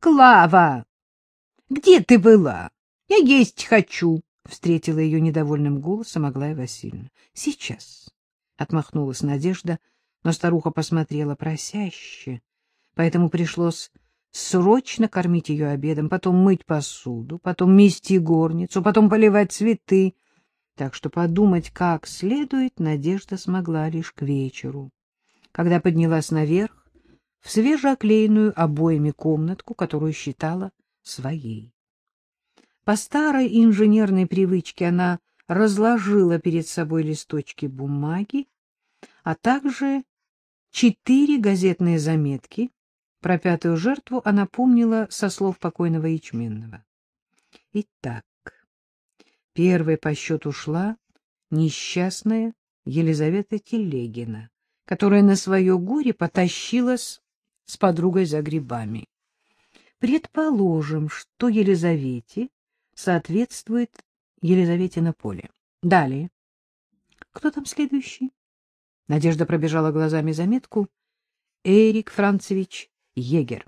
— Клава! Где ты была? Я есть хочу! — встретила ее недовольным голосом Аглая Васильевна. — Сейчас! — отмахнулась Надежда, но старуха посмотрела просяще, поэтому пришлось срочно кормить ее обедом, потом мыть посуду, потом мести горницу, потом поливать цветы. Так что подумать как следует Надежда смогла лишь к вечеру, когда поднялась наверх, в свежеоклеенную обоями комнатку, которую считала своей. По старой инженерной привычке она разложила перед собой листочки бумаги, а также четыре газетные заметки. Про пятую жертву она помнила со слов покойного Ячменного. Итак, первой по счету шла несчастная Елизавета Телегина, которая на свое горе потащилась с подругой за грибами. Предположим, что Елизавете соответствует Елизавете на поле. Далее. Кто там следующий? Надежда пробежала глазами заметку. Эрик Францевич Егер.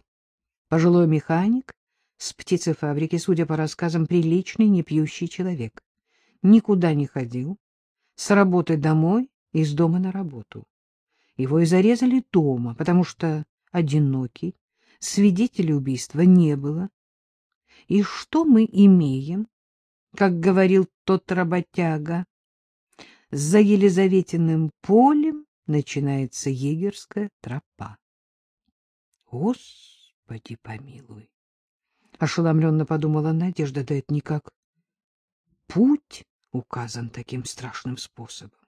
Пожилой механик с птицефабрики, судя по рассказам, приличный, непьющий человек. Никуда не ходил. С работы домой, из дома на работу. Его и зарезали дома, потому что одинокий, свидетелей убийства не было. И что мы имеем, как говорил тот работяга? За Елизаветиным полем начинается егерская тропа. Господи помилуй! Ошеломленно подумала Надежда, да это никак. Путь указан таким страшным способом.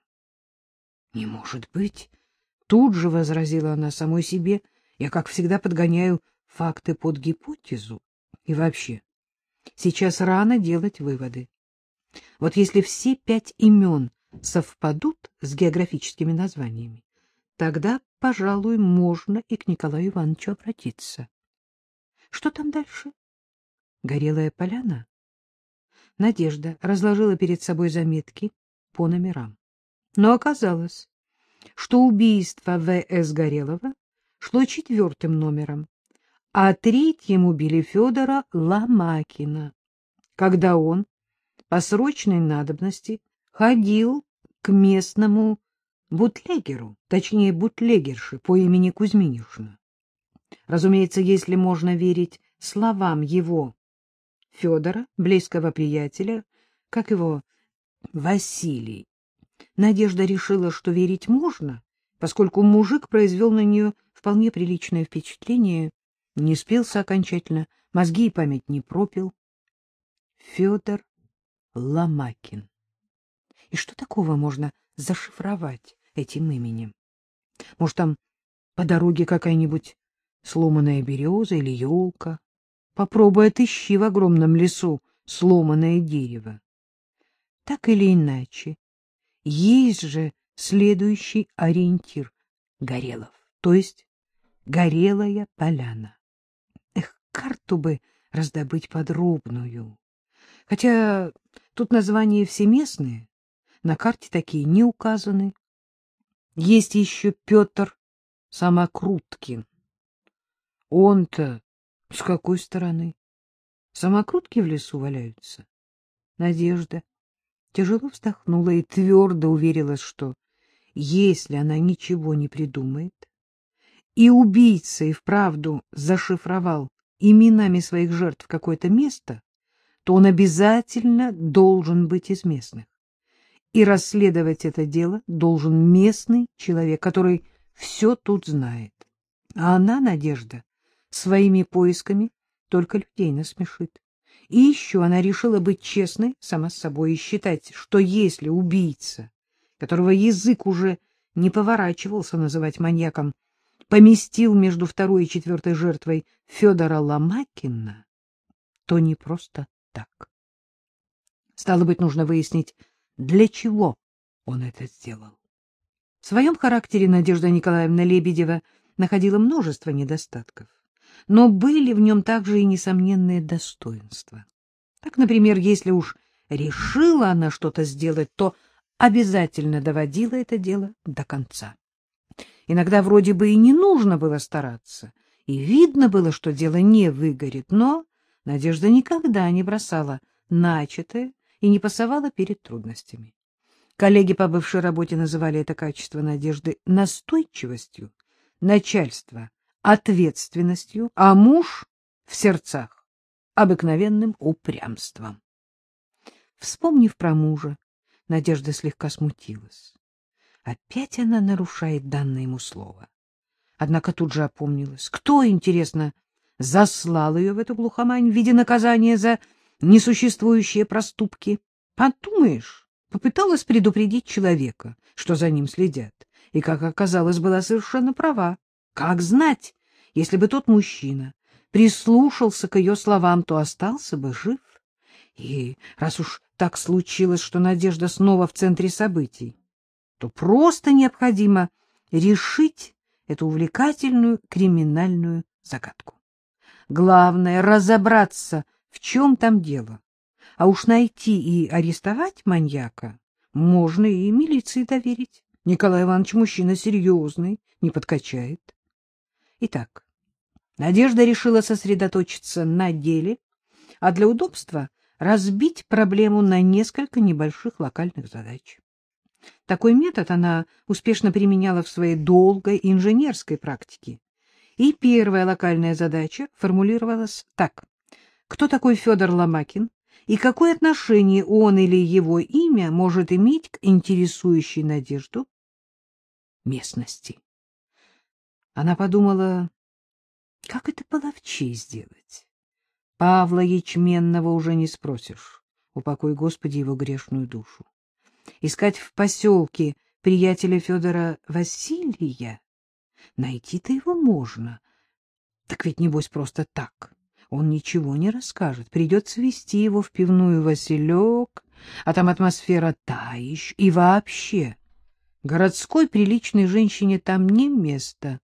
Не может быть! Тут же возразила она самой себе — я, как всегда, подгоняю факты под гипотезу. И вообще, сейчас рано делать выводы. Вот если все пять имен совпадут с географическими названиями, тогда, пожалуй, можно и к Николаю Ивановичу обратиться. Что там дальше? Горелая поляна? Надежда разложила перед собой заметки по номерам. Но оказалось, что убийство В.С. Горелого шло четвертым номером, а третьим убили Федора Ломакина, когда он по срочной надобности ходил к местному бутлегеру, точнее бутлегерши по имени Кузьминишна. Разумеется, если можно верить словам его Федора, близкого приятеля, как его Василий. Надежда решила, что верить можно, поскольку мужик произвел на нее вполне приличное впечатление, не спился окончательно, мозги и память не пропил. Федор Ломакин. И что такого можно зашифровать этим именем? Может, там по дороге какая-нибудь сломанная береза или елка? Попробуй отыщи в огромном лесу сломанное дерево. Так или иначе, есть же следующий ориентир — Горелов, то есть горелая поляна. Эх, карту бы раздобыть подробную. Хотя тут названия все местные, на карте такие не указаны. Есть еще Петр Самокруткин. Он-то с какой стороны? Самокрутки в лесу валяются. Надежда тяжело вздохнула и твердо уверилась, что если она ничего не придумает, и убийца и вправду зашифровал именами своих жертв какое-то место, то он обязательно должен быть из местных. И расследовать это дело должен местный человек, который все тут знает. А она, Надежда, своими поисками только людей насмешит. И еще она решила быть честной сама с собой и считать, что если убийца, которого язык уже не поворачивался называть маньяком, поместил между второй и четвертой жертвой Федора Ломакина, то не просто так. Стало быть, нужно выяснить, для чего он это сделал. В своем характере Надежда Николаевна Лебедева находила множество недостатков, но были в нем также и несомненные достоинства. Так, например, если уж решила она что-то сделать, то обязательно доводила это дело до конца. Иногда вроде бы и не нужно было стараться, и видно было, что дело не выгорит, но Надежда никогда не бросала начатое и не пасовала перед трудностями. Коллеги по бывшей работе называли это качество Надежды настойчивостью, начальство — ответственностью, а муж в сердцах — обыкновенным упрямством. Вспомнив про мужа, Надежда слегка смутилась. Опять она нарушает данное ему слово. Однако тут же опомнилась. Кто, интересно, заслал ее в эту глухомань в виде наказания за несуществующие проступки? Подумаешь, попыталась предупредить человека, что за ним следят, и, как оказалось, была совершенно права. Как знать, если бы тот мужчина прислушался к ее словам, то остался бы жив. И раз уж так случилось, что Надежда снова в центре событий, то просто необходимо решить эту увлекательную криминальную загадку. Главное — разобраться, в чем там дело. А уж найти и арестовать маньяка можно и милиции доверить. Николай Иванович мужчина серьезный, не подкачает. Итак, Надежда решила сосредоточиться на деле, а для удобства разбить проблему на несколько небольших локальных задач. Такой метод она успешно применяла в своей долгой инженерской практике. И первая локальная задача формулировалась так. Кто такой Федор Ломакин и какое отношение он или его имя может иметь к интересующей Надежду местности? Она подумала, как это половчей сделать? Павла Ячменного уже не спросишь. Упокой, Господи, его грешную душу. Искать в поселке приятеля Федора Василия? Найти-то его можно. Так ведь, небось, просто так. Он ничего не расскажет. Придется вести его в пивную Василек, а там атмосфера таищ. И вообще, городской приличной женщине там не место.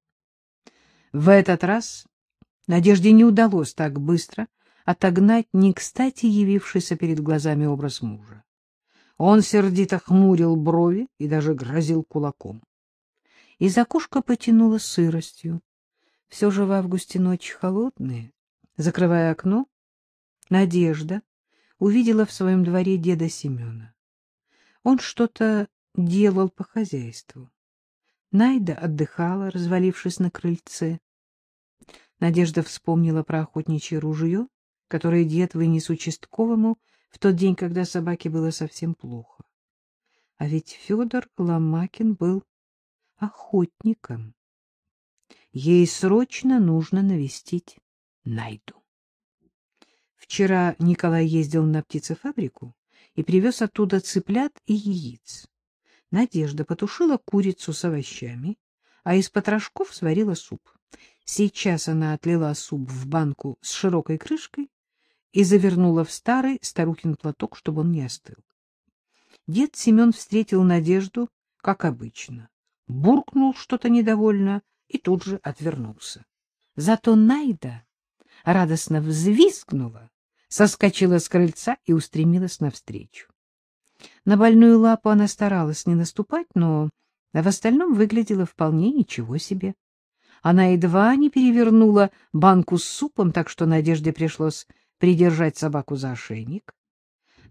В этот раз Надежде не удалось так быстро отогнать не кстати явившийся перед глазами образ мужа. Он сердито хмурил брови и даже грозил кулаком. Из окошка потянуло сыростью. Все же в августе ночи холодные. Закрывая окно, Надежда увидела в своем дворе деда Семена. Он что-то делал по хозяйству. Найда отдыхала, развалившись на крыльце. Надежда вспомнила про охотничье ружье, которое дед вынес участковому в тот день, когда собаке было совсем плохо. А ведь Федор Ломакин был охотником. Ей срочно нужно навестить Найду. Вчера Николай ездил на птицефабрику и привез оттуда цыплят и яиц. Надежда потушила курицу с овощами, а из потрошков сварила суп. Сейчас она отлила суп в банку с широкой крышкой и завернула в старый старухин платок, чтобы он не остыл. Дед Семен встретил Надежду, как обычно, буркнул что-то недовольно и тут же отвернулся. Зато Найда радостно взвизгнула, соскочила с крыльца и устремилась навстречу. На больную лапу она старалась не наступать, но в остальном выглядела вполне ничего себе. Она едва не перевернула банку с супом, так что Надежде пришлось придержать собаку за ошейник.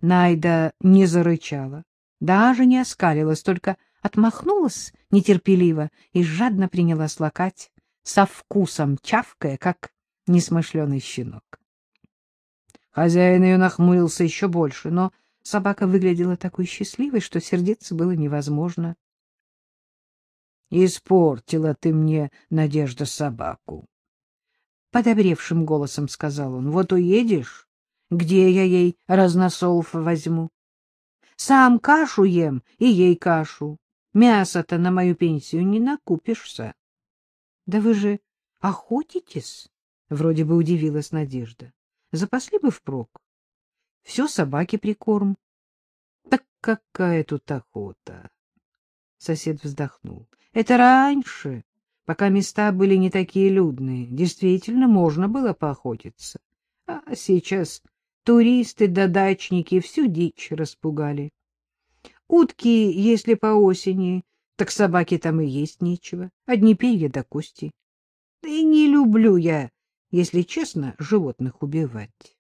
Найда не зарычала, даже не оскалилась, только отмахнулась нетерпеливо и жадно принялась лакать, со вкусом чавкая, как несмышленый щенок. Хозяин ее нахмурился еще больше, но собака выглядела такой счастливой, что сердиться было невозможно. — Испортила ты мне, Надежда, собаку. Подобревшим голосом сказал он. — Вот уедешь, где я ей разносолов возьму? Сам кашу ем и ей кашу. Мясо-то на мою пенсию не накупишься. — Да вы же охотитесь? — вроде бы удивилась Надежда. — Запасли бы впрок. Все собаки прикорм. — Так какая тут охота? Сосед вздохнул. — Это раньше, пока места были не такие людные. Действительно, можно было поохотиться. А сейчас туристы да дачники всю дичь распугали. Утки, если по осени, так собаки там и есть нечего, одни перья до кости. Да и не люблю я, если честно, животных убивать.